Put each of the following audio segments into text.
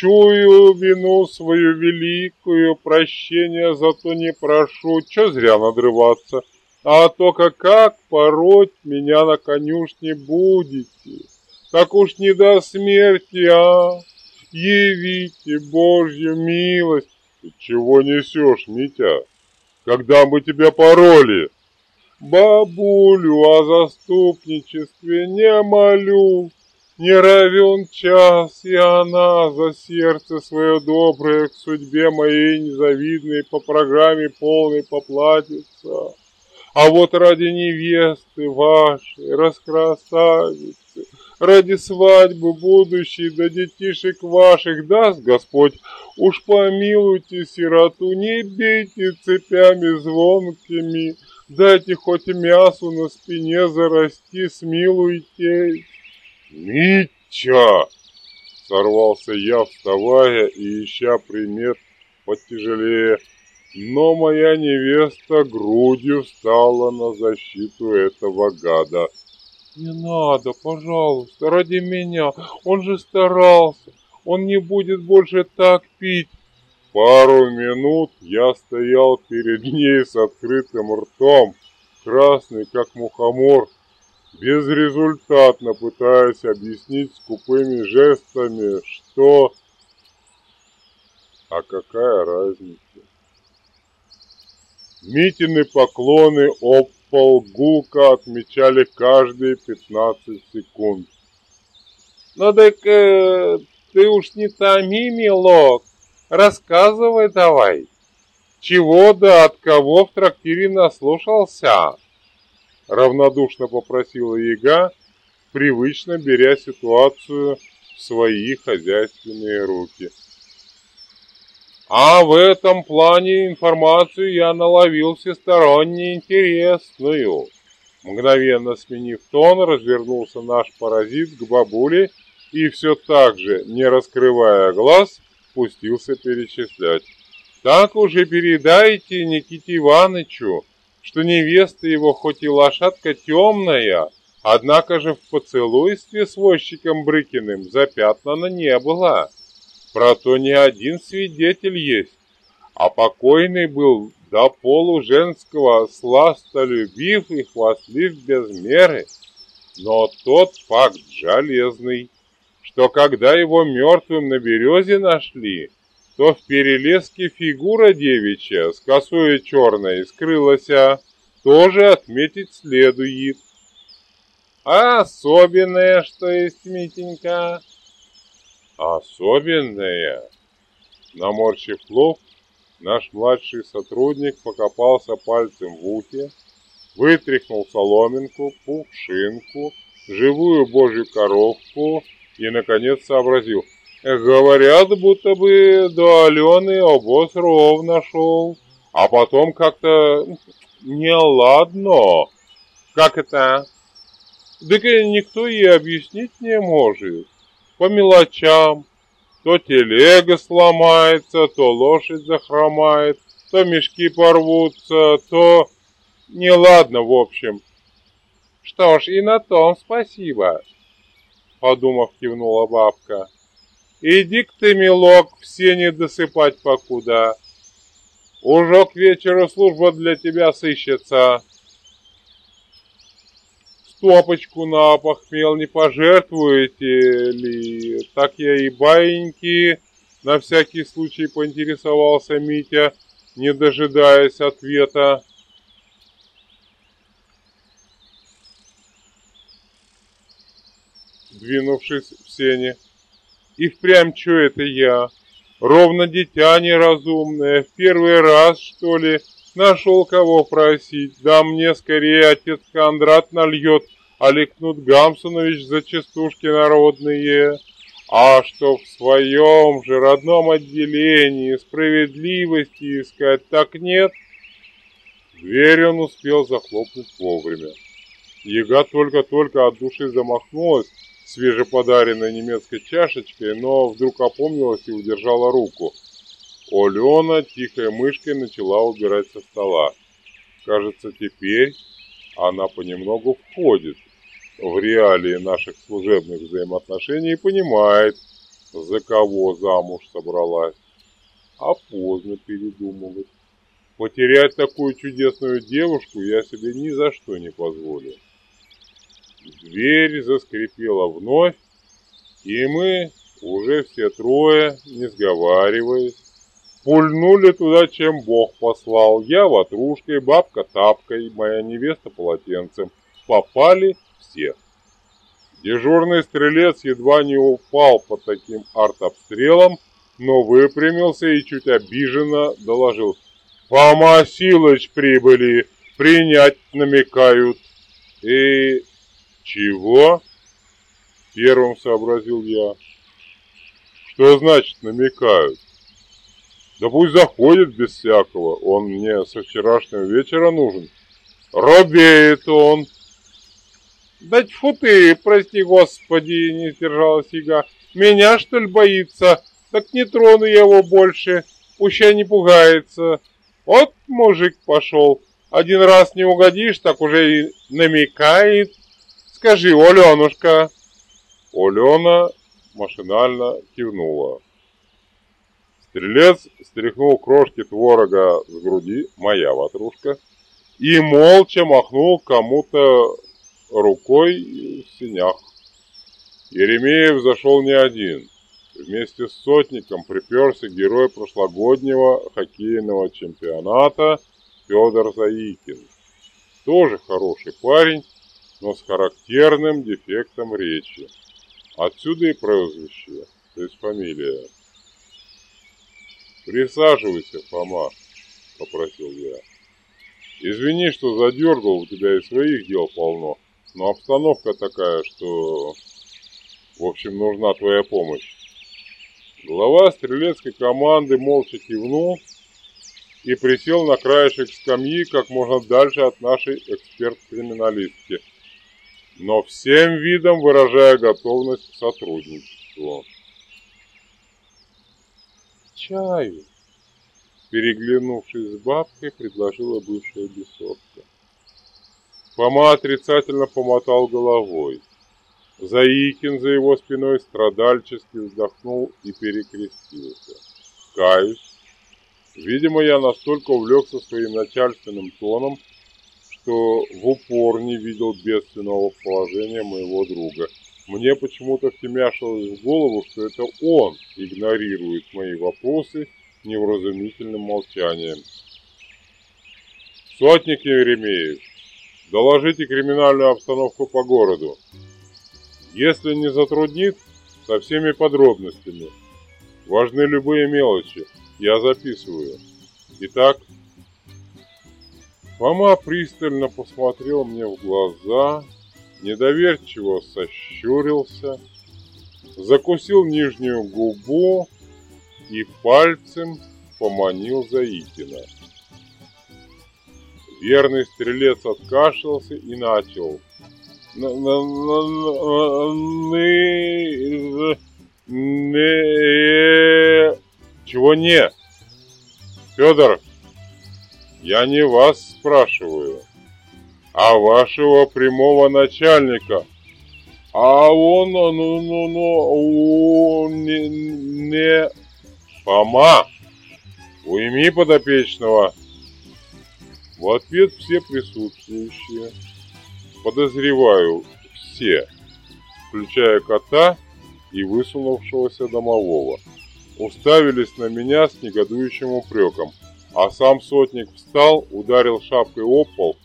Чую вину свою великую, прощения зато не прошу, чё зря надрываться, а только как пороть меня на конюшне будете, так уж не до смерти, а? Явите Божью милость. Чего несешь, Митя? Когда мы тебя пороли? Бабулю о заступничестве не молю, не равен час, и она за сердце свое доброе к судьбе моей незавидной по программе полной поплатится. А вот ради невесты вашей, раскрасавицы, ради свадьбы будущей, да детишек ваших даст Господь, уж помилуйте сироту, не бейте цепями звонкими, дайте хоть мясу на спине зарасти, смилуйтесь. «Митя!» — сорвался я, вставая и ища примет потяжелее. Но моя невеста грудью встала на защиту этого гада. «Не надо, пожалуйста, ради меня. Он же старался. Он не будет больше так пить». Пару минут я стоял перед ней с открытым ртом, красный как мухомор, безрезультатно пытаясь объяснить скупыми жестами, что... А какая разница? Митины поклоны об пол гулко отмечали каждые 15 секунд. «Ну так э, ты уж не томи, милок, рассказывай давай, чего да от кого в трактире наслушался?» Равнодушно попросила яга, привычно беря ситуацию в свои хозяйственные руки. А в этом плане информацию я наловил всесторонне интересную. Мгновенно сменив тон, развернулся наш паразит к бабуле и все так же, не раскрывая глаз, пустился перечислять. Так уже передайте Никите Ивановичу, что невеста его хоть и лошадка темная, однако же в поцелуйстве с возчиком Брыкиным запятнана не была. Про то ни один свидетель есть, а покойный был до полу женского сластолюбив и хвастлив без меры. Но тот факт железный, что когда его мертвым на березе нашли, то в перелеске фигура девичья с косой черной скрылася, тоже отметить следует. А особенное, что есть, Митенька? Особенное? Наморщив лоб, наш младший сотрудник покопался пальцем в ухе, вытряхнул соломинку, пушинку, живую божью коровку и, наконец, сообразил – Говорят, будто бы до Алены обоз ровно шел, а потом как-то неладно. Как это? Так никто и объяснить не может. По мелочам. То телега сломается, то лошадь захромает, то мешки порвутся, то... Неладно, в общем. Что ж, и на том спасибо, подумав, кивнула бабка. Иди-ка ты, милок, все не досыпать покуда. Уже к вечеру служба для тебя сыщется. Стопочку на похмел не пожертвуете ли? Так я и баиньки на всякий случай поинтересовался Митя, не дожидаясь ответа. Двинувшись в сене, и впрямь что это я? Ровно дитя неразумное, в первый раз, что ли, нашел кого просить. Да мне скорее отец Кондрат нальет, Аликнут Гамсунович за частушки народные. А что в своем же родном отделении справедливости искать, так нет. Дверь он успел захлопнуть вовремя. Яга только-только от души замахнулась, свежеподаренной немецкой чашечкой, но вдруг опомнилась и удержала руку. Алена тихой мышкой начала убирать со стола. Кажется, теперь она понемногу входит в реалии наших служебных взаимоотношений и понимает, за кого замуж собралась. А поздно передумывать. Потерять такую чудесную девушку я себе ни за что не позволю. Дверь заскрипела вновь, и мы, уже все трое, не сговариваясь, пульнули туда, чем Бог послал. Я ватрушкой, бабка тапкой, моя невеста полотенцем. Попали все. Дежурный стрелец едва не упал под таким артобстрелом, но выпрямился и чуть обиженно доложил. «Фома Силыч прибыли, принять намекают». «И чего?» Первым сообразил я. «Что значит намекают?» «Да пусть заходит без всякого, он мне со вчерашнего вечера нужен». «Робеет он!» «Да тьфу ты, прости господи!» — не сдержалась Яга. «Меня, что ли, боится? Так не трону я его больше, пущай не пугается. Вот мужик пошел, один раз не угодишь, так уже и намекает. Скажи, Оленушка!» Олена машинально кивнула. Стрелец стряхнул крошки творога с груди, моя ватрушка, и молча махнул кому-то рукой в синях. Еремеев зашел не один. Вместе с сотником приперся герой прошлогоднего хоккейного чемпионата Федор Заикин. Тоже хороший парень, но с характерным дефектом речи. Отсюда и прозвище, то есть фамилия. «Присаживайся, Фома», — попросил я. «Извини, что задергал, у тебя и своих дел полно». Но обстановка такая, что, в общем, нужна твоя помощь. Глава стрелецкой команды молча кивнул и присел на краешек скамьи как можно дальше от нашей эксперт-криминалистки, но всем видом выражая готовность к сотрудничеству. «Чаю!» Переглянувшись с бабкой, предложила бывшая бесовка. Фома отрицательно помотал головой. Заикин за его спиной страдальчески вздохнул и перекрестился. Каюсь. Видимо, я настолько увлекся своим начальственным тоном, что в упор не видел бедственного положения моего друга. Мне почему-то втемяшилось в голову, что это он игнорирует мои вопросы невразумительным молчанием. Сотник Еремеев, Доложите криминальную обстановку по городу. Если не затруднит, со всеми подробностями. Важны любые мелочи. Я записываю. Итак, Фома пристально посмотрел мне в глаза, недоверчиво сощурился, закусил нижнюю губу и пальцем поманил Заикина. Верный стрелец откашлялся и начал. Чего не? Федор, я не вас спрашиваю, а вашего прямого начальника. А он, ну, ну, ну, не, не... Фома, уйми подопечного. В ответ все присутствующие, подозреваю, все, включая кота и высунувшегося домового, уставились на меня с негодующим упреком, а сам сотник встал, ударил шапкой об пол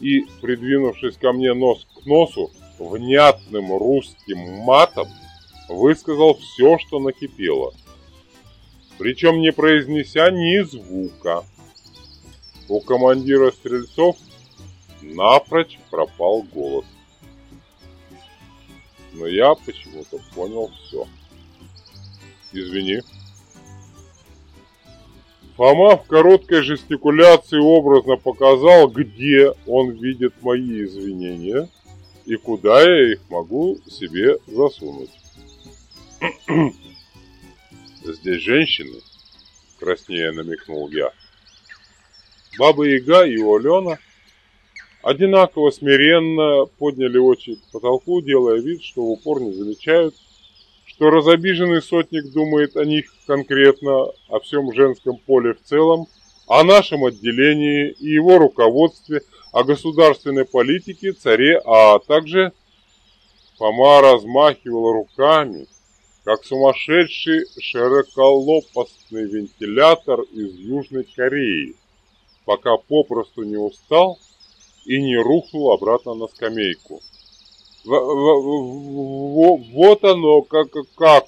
и, придвинувшись ко мне нос к носу, внятным русским матом высказал все, что накипело, причем не произнеся ни звука. У командира стрельцов напрочь пропал голос. Но я почему-то понял все. Извини. Фома в короткой жестикуляции образно показал, где он видит мои извинения и куда я их могу себе засунуть. Здесь женщины, краснее намекнул я. Баба Яга и Алена одинаково смиренно подняли очи к потолку, делая вид, что в упор не замечают, что разобиженный сотник думает о них конкретно, о всем женском поле в целом, о нашем отделении и его руководстве, о государственной политике, царе, а также Фома размахивал руками, как сумасшедший широколопастный вентилятор из Южной Кореи, пока попросту не устал и не рухнул обратно на скамейку. Вот оно, как, как.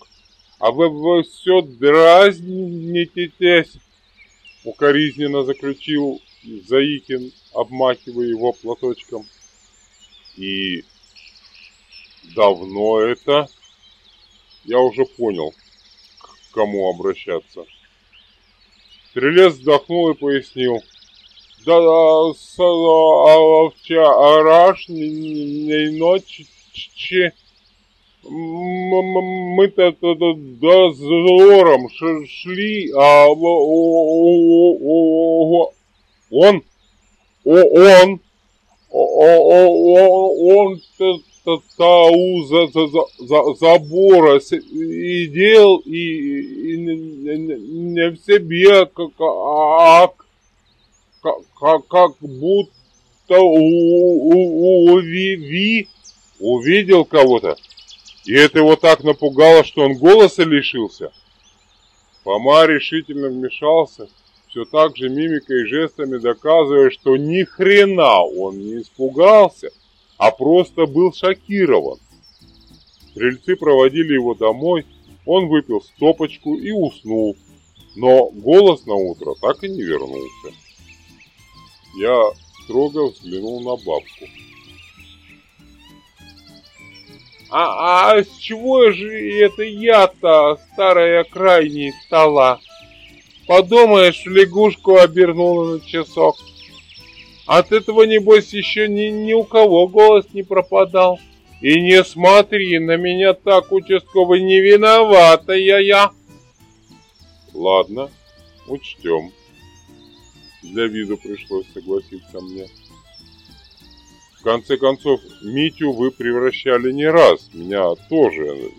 А вы все дразнитесь, укоризненно заключил Заикин, обмахивая его платочком. И давно это? Я уже понял, к кому обращаться. Стрелец вздохнул и пояснил. А, вчерашней ночи мы-то дозором. Шли, а он, он, он тау за, за, за, забора сидел и, и не в себе, как, а, как, как будто у, у, у, ви, увидел кого-то. И это его так напугало, что он голоса лишился. Фома решительно вмешался, все так же мимикой и жестами доказывая, что ни хрена он не испугался, а просто был шокирован. Стрельцы проводили его домой, он выпил стопочку и уснул, но голос на утро так и не вернулся. Я строго взглянул на бабку. А, а с чего же это я-то, старая крайней, стала? Подумаешь, лягушку обернула на часок. От этого, небось, еще ни, ни у кого голос не пропадал. И не смотри на меня так, участковый, не виноватая я. Ладно, учтем. Для виду пришлось согласиться мне конце концов, Митю вы превращали не раз, меня тоже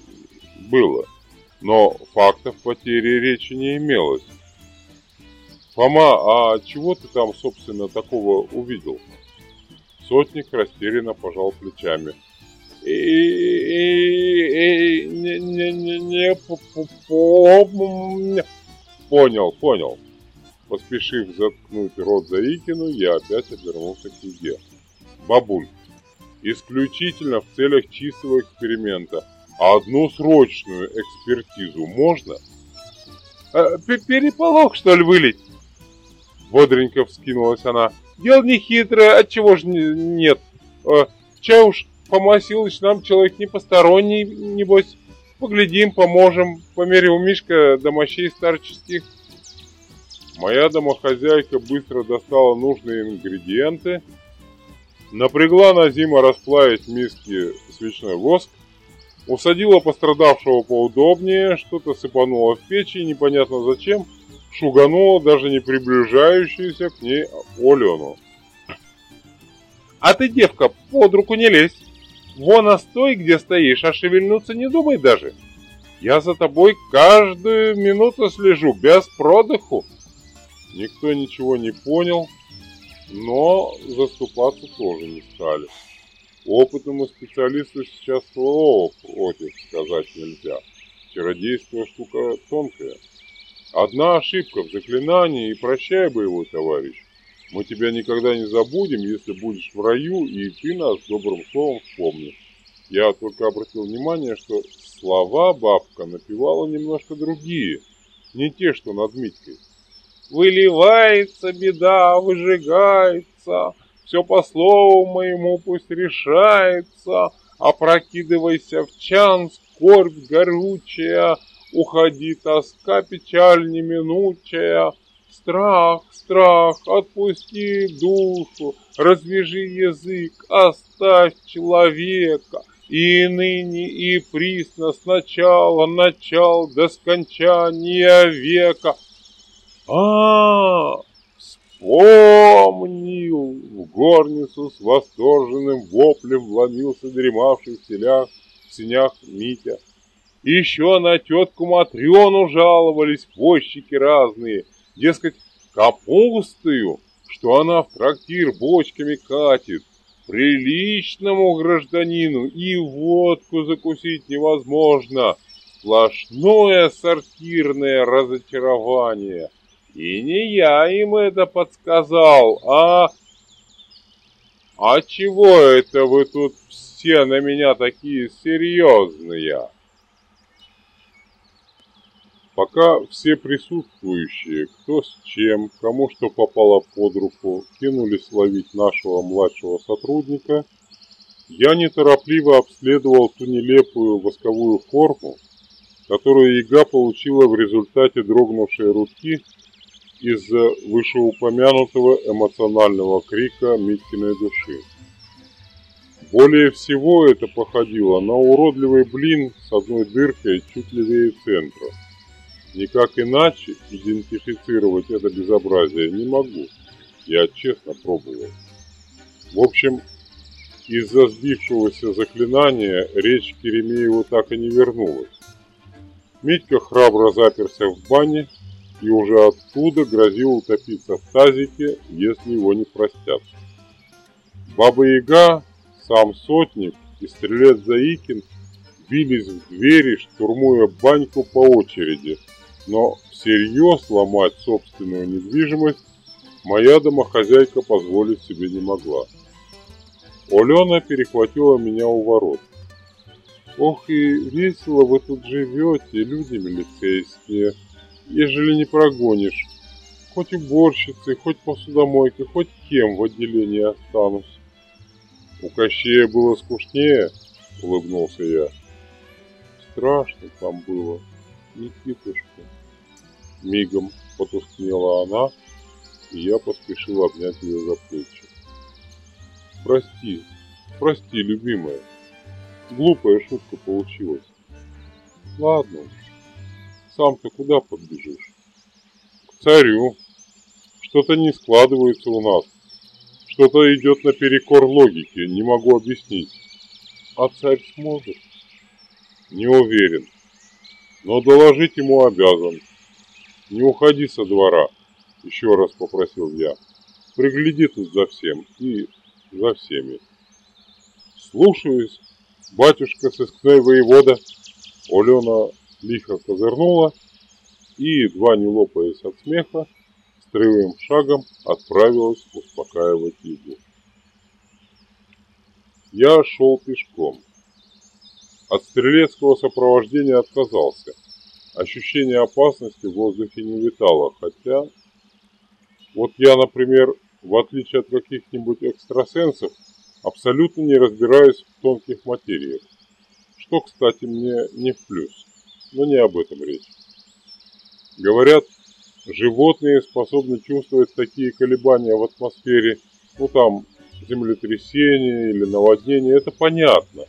было, но фактов потери речи не имелось. Фома, а чего ты там, собственно, такого увидел? Сотник растерянно пожал плечами. И, и, и не, не, не, не, понял, понял. Поспешив заткнуть рот Заикину, я опять обернулся к еде. Бабуль, исключительно в целях чистого эксперимента. А одну срочную экспертизу можно? Э, переполох, что ли, вылить? Бодренько вскинулась она. Дело не хитрое, отчего же нет? Э, чай уж, Фома Силыч нам человек не посторонний, небось. Поглядим, поможем, по мере у Мишка до мощей старческих. Моя домохозяйка быстро достала нужные ингредиенты, Напрягла Назима расплавить в миске свечной воск, усадила пострадавшего поудобнее, что-то сыпанула в печь и непонятно зачем шуганула даже не приближающуюся к ней Олену. «А ты, девка, под руку не лезь! Вон, а стой, где стоишь, а шевельнуться не думай даже! Я за тобой каждую минуту слежу, без продыху!» Никто ничего не понял, но заступаться тоже не стали. Опытному специалисту сейчас слова против сказать нельзя. Чародейство штука тонкая. Одна ошибка в заклинании и прощай, боевой товарищ. Мы тебя никогда не забудем, если будешь в раю, и ты нас добрым словом вспомнишь. Я только обратил внимание, что слова бабка напевала немножко другие, не те, что над Митькой. Выливается беда, выжигается, Все по слову моему пусть решается, Опрокидывайся в чан, скорбь горючая, Уходи, тоска, печаль неминучая, Страх, страх, отпусти душу, Развяжи язык, оставь человека, И ныне и присно сначала начал до скончания века — а, вспомнил! В горницу с восторженным воплем вломился дремавший в селях, в синях Митя. Еще на тетку Матрёну жаловались возчики разные, дескать, капустою, что она в трактир бочками катит, приличному гражданину и водку закусить невозможно. Сплошное сортирное разочарование. И не я им это подсказал, а... А чего это вы тут все на меня такие серьезные? Пока все присутствующие, кто с чем, кому что попало под руку, кинулись ловить нашего младшего сотрудника, я неторопливо обследовал ту нелепую восковую форму, которую яга получила в результате дрогнувшей руки из-за вышеупомянутого эмоционального крика Миткиной души. Более всего это походило на уродливый блин с одной дыркой чуть левее центра – Никак иначе идентифицировать это безобразие не могу. Я честно пробовал. В общем, из-за сбившегося заклинания речь Керемееву так и не вернулась. Митька храбро заперся в бане и уже оттуда грозил утопиться в тазике, если его не простят. Баба-яга, сам сотник и стрелец Заикин бились в двери, штурмуя баньку по очереди – но всерьез ломать собственную недвижимость моя домохозяйка позволить себе не могла. Олена перехватила меня у ворот. Ох и весело вы тут живете, люди милицейские, ежели не прогонишь. Хоть уборщицей, хоть посудомойкой, хоть кем в отделении останусь. У Кощея было скучнее, улыбнулся я. Страшно там было, Никитушка. Мигом потускнела она, и я поспешил обнять ее за плечи. Прости, прости, любимая. Глупая шутка получилась. Ладно, сам-то куда подбежишь? К царю. Что-то не складывается у нас. Что-то идет наперекор логике, не могу объяснить. А царь сможет? Не уверен. Но доложить ему обязан. «Не уходи со двора», — еще раз попросил я. «Пригляди тут за всем и за всеми». «Слушаюсь, батюшка сыскной воевода». Олена лихо козырнула и, едва не лопаясь от смеха, строевым шагом отправилась успокаивать Игу. Я шел пешком. От стрелецкого сопровождения отказался – ощущение опасности в воздухе не витало, хотя... Вот я, например, в отличие от каких-нибудь экстрасенсов, абсолютно не разбираюсь в тонких материях, что, кстати, мне не в плюс, но не об этом речь. Говорят, животные способны чувствовать такие колебания в атмосфере, ну там, землетрясение или наводнение, это понятно.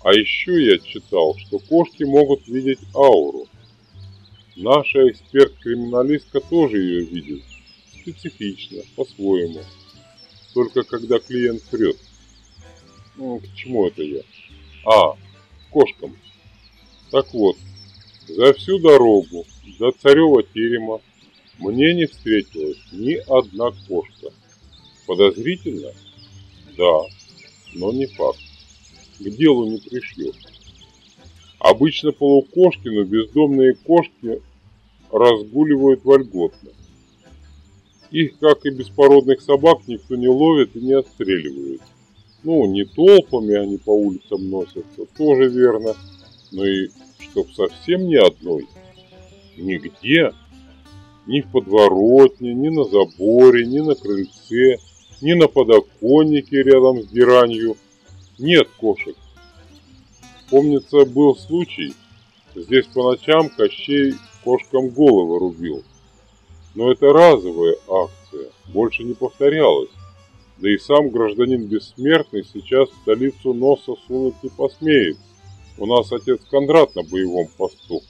А еще я читал, что кошки могут видеть ауру. Наша эксперт-криминалистка тоже ее видит. Специфично, по-своему. Только когда клиент прет. Ну, к чему это я? А, кошкам. Так вот, за всю дорогу до Царева терема мне не встретилась ни одна кошка. Подозрительно? Да, но не факт. К делу не пришьешь. Обычно полукошки, но бездомные кошки разгуливают вольготно. Их, как и беспородных собак, никто не ловит и не отстреливает. Ну, не толпами они по улицам носятся, тоже верно, но и чтоб совсем ни одной. Нигде, ни в подворотне, ни на заборе, ни на крыльце, ни на подоконнике рядом с геранью нет кошек. Помнится, был случай, здесь по ночам Кощей кошкам головы рубил. Но это разовая акция, больше не повторялась. Да и сам гражданин бессмертный сейчас в столицу носа сунуть не посмеет. У нас отец Кондрат на боевом посту.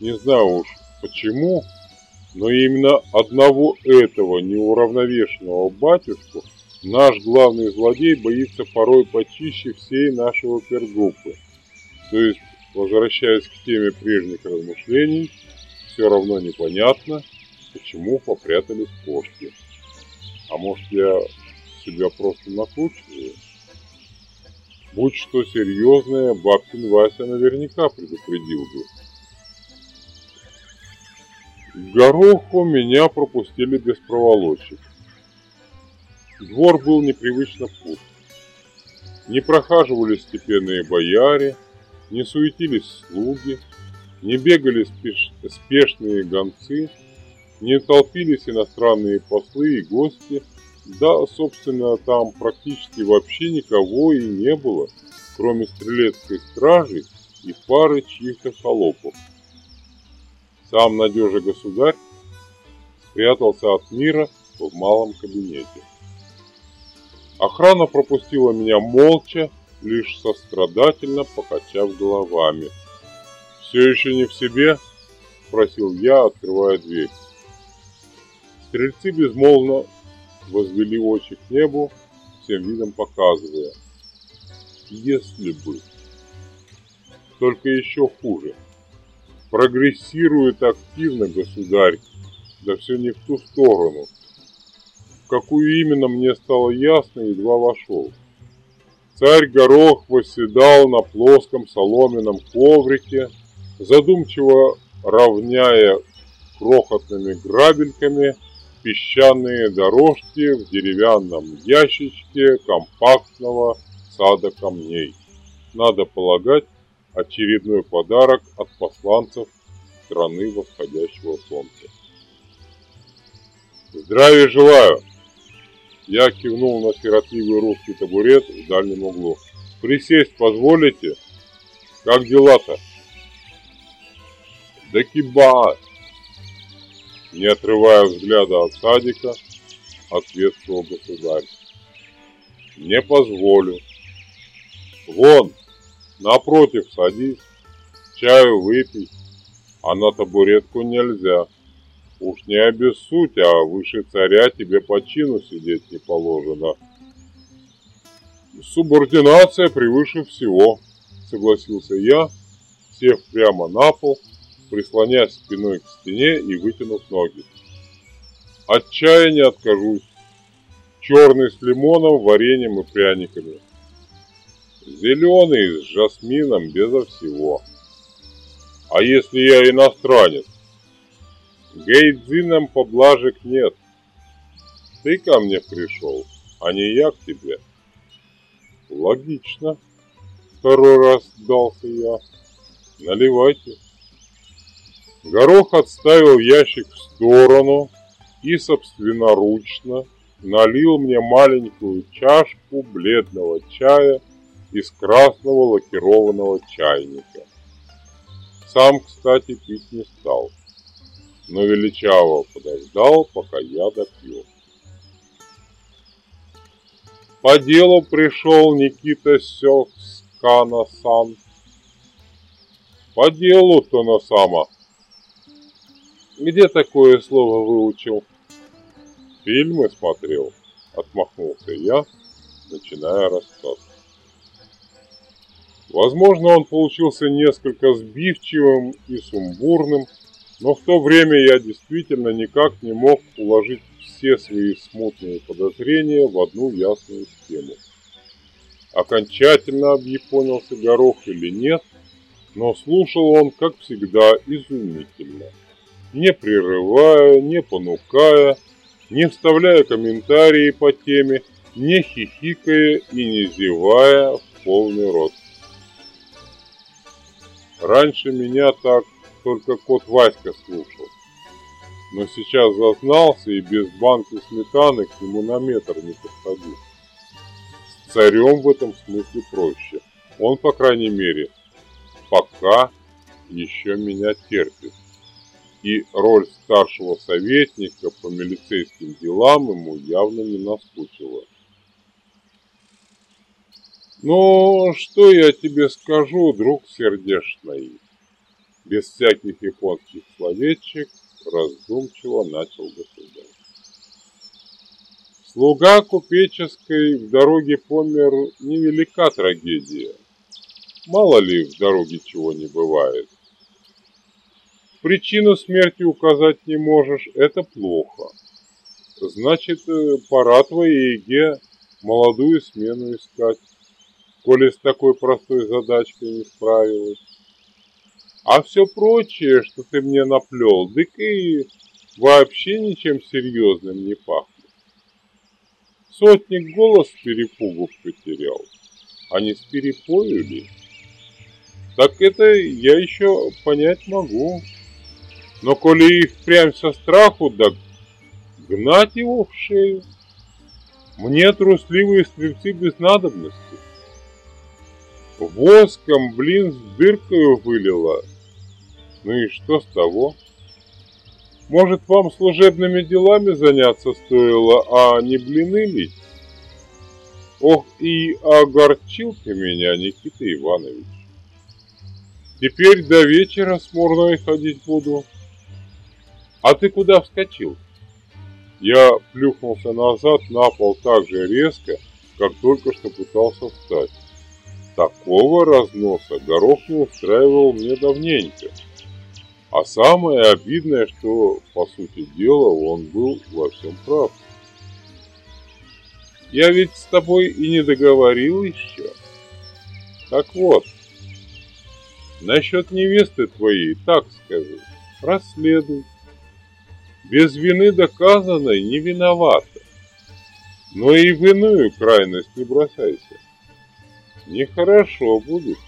Не знаю уж почему, но именно одного этого неуравновешенного батюшку наш главный злодей боится порой почище всей нашего пергруппы. То есть Возвращаясь к теме прежних размышлений, все равно непонятно, почему попрятались кошки. А может я себя просто накручиваю? Будь что серьезное, бабкин Вася наверняка предупредил бы. К гороху меня пропустили без проволочек. Двор был непривычно пуст. Не прохаживались степенные бояре, не суетились слуги, не бегали спеш... спешные гонцы, не толпились иностранные послы и гости, да, собственно, там практически вообще никого и не было, кроме стрелецкой стражи и пары чьих-то холопов. Сам надежа государь спрятался от мира в малом кабинете. Охрана пропустила меня молча, лишь сострадательно покачав головами. «Все еще не в себе?» – спросил я, открывая дверь. Стрельцы безмолвно возвели очи к небу, всем видом показывая. Если бы. Только еще хуже. Прогрессирует активно государь, да все не в ту сторону – какую именно мне стало ясно, едва вошел. Царь Горох восседал на плоском соломенном коврике, задумчиво равняя крохотными грабельками песчаные дорожки в деревянном ящичке компактного сада камней. Надо полагать, очередной подарок от посланцев страны восходящего солнца. Здравия желаю! Я кивнул на сиротливый русский табурет в дальнем углу. «Присесть позволите? Как дела-то?» «Да киба!» Не отрывая взгляда от садика, ответствовал государь. «Не позволю. Вон, напротив садись, чаю выпей, а на табуретку нельзя». Уж не обессудь, а выше царя тебе по чину сидеть не положено. Субординация превыше всего, согласился я, сев прямо на пол, прислонясь спиной к стене и вытянув ноги. От откажусь. Черный с лимоном, вареньем и пряниками. Зеленый с жасмином безо всего. А если я иностранец? Гейдзинам поблажек нет. Ты ко мне пришел, а не я к тебе. Логично. Второй раз сдался я. Наливайте. Горох отставил ящик в сторону и собственноручно налил мне маленькую чашку бледного чая из красного лакированного чайника. Сам, кстати, пить не стал но величаво подождал, пока я допью. По делу пришел Никита Сёкскана-сан. По делу-то на само. Где такое слово выучил? Фильмы смотрел, отмахнулся я, начиная рассказ. Возможно, он получился несколько сбивчивым и сумбурным, но в то время я действительно никак не мог уложить все свои смутные подозрения в одну ясную схему. Окончательно объяпонился Горох или нет, но слушал он, как всегда, изумительно, не прерывая, не понукая, не вставляя комментарии по теме, не хихикая и не зевая в полный рот. Раньше меня так только кот Васька слушал. Но сейчас зазнался и без банки сметаны к нему на метр не подходил. С царем в этом смысле проще. Он, по крайней мере, пока еще меня терпит. И роль старшего советника по милицейским делам ему явно не наскучила. Ну, что я тебе скажу, друг сердечный? без всяких японских словечек, раздумчиво начал государь. Слуга купеческой в дороге помер невелика трагедия. Мало ли в дороге чего не бывает. Причину смерти указать не можешь, это плохо. Значит, э, пора твоей Еге молодую смену искать, коли с такой простой задачкой не справилась. А все прочее, что ты мне наплел, дык и вообще ничем серьезным не пахнет. Сотник голос перепугу потерял, а не с перепою ли? Так это я еще понять могу. Но коли и впрямь со страху, да гнать его в шею. Мне трусливые стрельцы без надобности. Воском, блин, с дыркою вылила. Ну и что с того? Может, вам служебными делами заняться стоило, а не блины лить? Ох, и огорчил ты меня, Никита Иванович. Теперь до вечера с Мурной ходить буду. А ты куда вскочил? Я плюхнулся назад на пол так же резко, как только что пытался встать. Такого разноса горох не устраивал мне давненько. А самое обидное, что, по сути дела, он был во всем прав. Я ведь с тобой и не договорил еще. Так вот, насчет невесты твоей, так скажу, расследуй. Без вины доказанной не виновата. Но и в иную крайность не бросайся. Нехорошо будет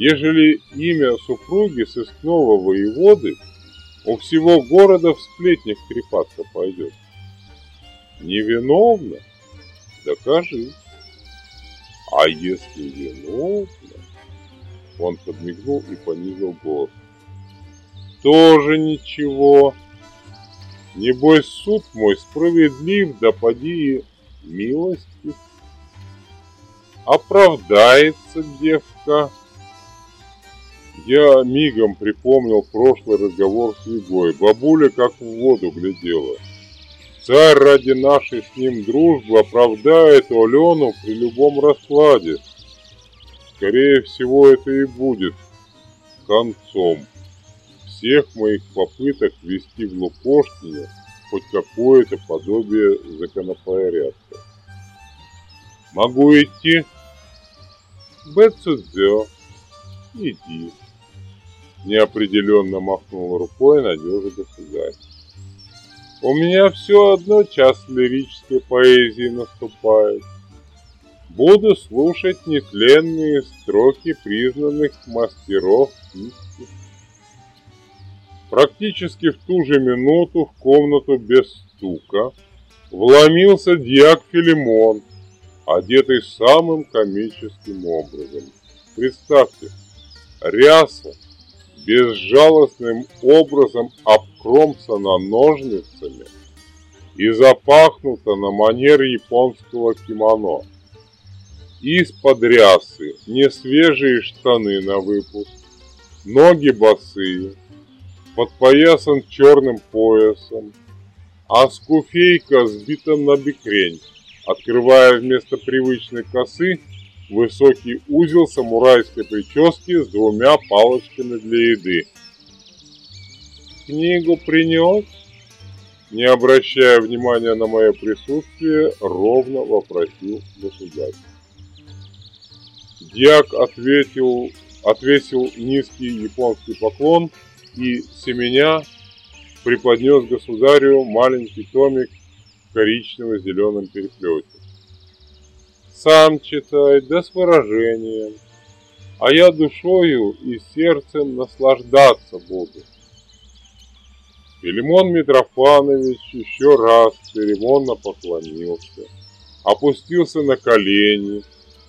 ежели имя супруги сыскного воеводы у всего города в сплетнях трепаться пойдет. Невиновна? Докажи. А если виновна? Он подмигнул и понизил голос. Тоже ничего. Небось, суд мой справедлив, да поди милости. Оправдается девка, я мигом припомнил прошлый разговор с Егой. Бабуля как в воду глядела. Царь ради нашей с ним дружбы оправдает Алену при любом раскладе. Скорее всего, это и будет концом всех моих попыток ввести в Лукошкине хоть какое-то подобие законопорядка. Могу идти? Бэцудзё. Иди неопределенно махнул рукой надежа государь. У меня все одно час лирической поэзии наступает. Буду слушать нетленные строки признанных мастеров кисти. Практически в ту же минуту в комнату без стука вломился дьяк Филимон, одетый самым комическим образом. Представьте, ряса, безжалостным образом обкромсана ножницами и запахнута на манер японского кимоно. Из-под рясы несвежие штаны на выпуск, ноги босые, подпоясан черным поясом, а скуфейка сбита на бекрень, открывая вместо привычной косы высокий узел самурайской прически с двумя палочками для еды. «Книгу принес?» Не обращая внимания на мое присутствие, ровно вопросил государь. Дьяк ответил, отвесил низкий японский поклон и, семеня, преподнес государю маленький томик в коричнево-зеленом переплете. Сам читай, да с выражением, а я душою и сердцем наслаждаться буду. Филимон Митрофанович еще раз церемонно поклонился, опустился на колени,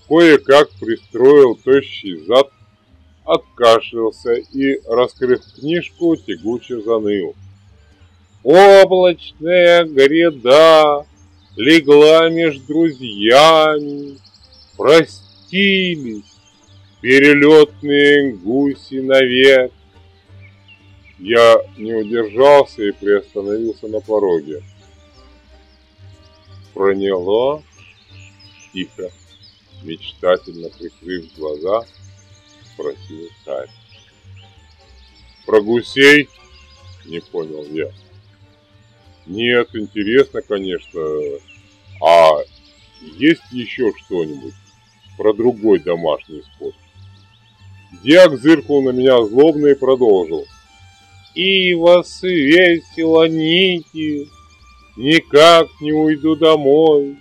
кое-как пристроил тощий зад, откашлялся и, раскрыв книжку, тягуче заныл. Облачная гряда легла между друзьями, простились перелетные гуси навек. Я не удержался и приостановился на пороге. Проняло, тихо, мечтательно прикрыв глаза, Спросил царь. Про гусей? Не понял я. Нет, интересно, конечно. А есть еще что-нибудь про другой домашний спорт? Диак зыркнул на меня злобно и продолжил. Ива свесила нити, никак не уйду домой,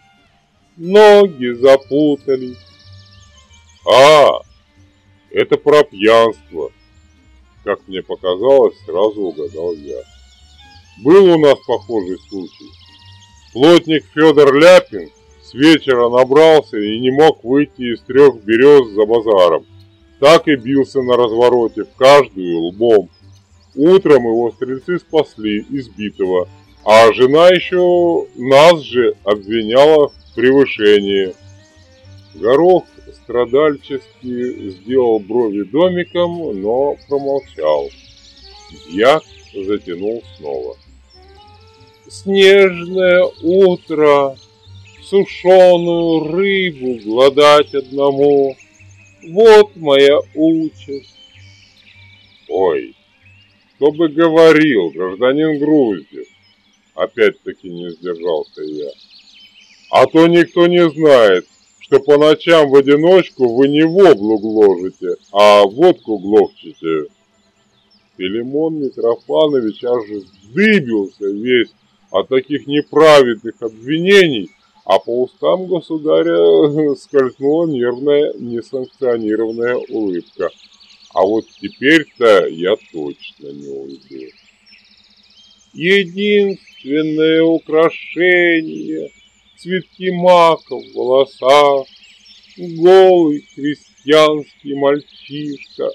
ноги запутались. А, это про пьянство. Как мне показалось, сразу угадал я. Был у нас похожий случай. Плотник Федор Ляпин с вечера набрался и не мог выйти из трех берез за базаром. Так и бился на развороте, в каждую лбом. Утром его стрельцы спасли избитого, а жена еще нас же обвиняла в превышении. Горох страдальчески сделал брови домиком, но промолчал. Дьяк затянул снова. Снежное утро, сушеную рыбу гладать одному, вот моя участь. Ой, кто бы говорил, гражданин Груздев, опять-таки не сдержался я. А то никто не знает, что по ночам в одиночку вы не воблу гложете, а водку глохчете. Филимон Митрофанович аж вздыбился весь от таких неправедных обвинений, а по устам государя скользнула нервная, несанкционированная улыбка. А вот теперь-то я точно не уйду. Единственное украшение цветки мака в волосах, голый крестьянский мальчишка.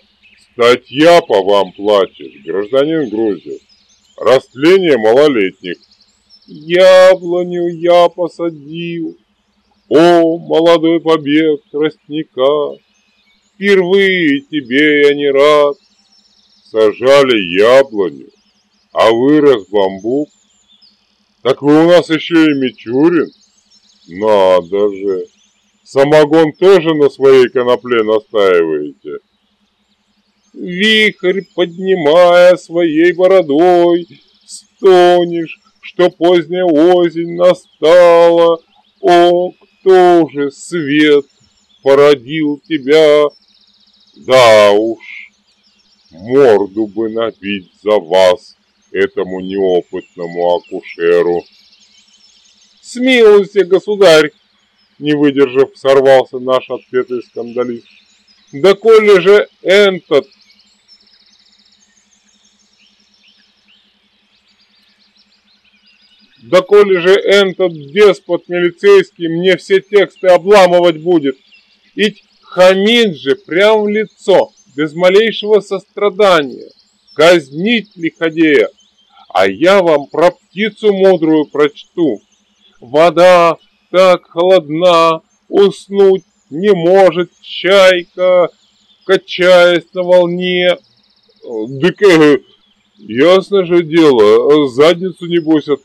Статья по вам плачет, гражданин Грузев. Растление малолетних. Яблоню я посадил. О, молодой побег тростника, Впервые тебе я не рад. Сажали яблоню, а вырос бамбук. Так вы у нас еще и Мичурин? Надо же! Самогон тоже на своей конопле настаиваете? Вихрь, поднимая своей бородой, Стонешь, что поздняя осень настала. О, кто же свет породил тебя? Да уж, морду бы набить за вас, этому неопытному акушеру. Смилуйся, государь! Не выдержав, сорвался наш отпетый скандалист. Да коли же этот Да коли же этот деспот милицейский мне все тексты обламывать будет, ведь хамит же прямо в лицо, без малейшего сострадания, казнить лиходея, а я вам про птицу мудрую прочту. Вода так холодна, уснуть не может чайка, качаясь на волне. Так, ясно же дело, задницу небось от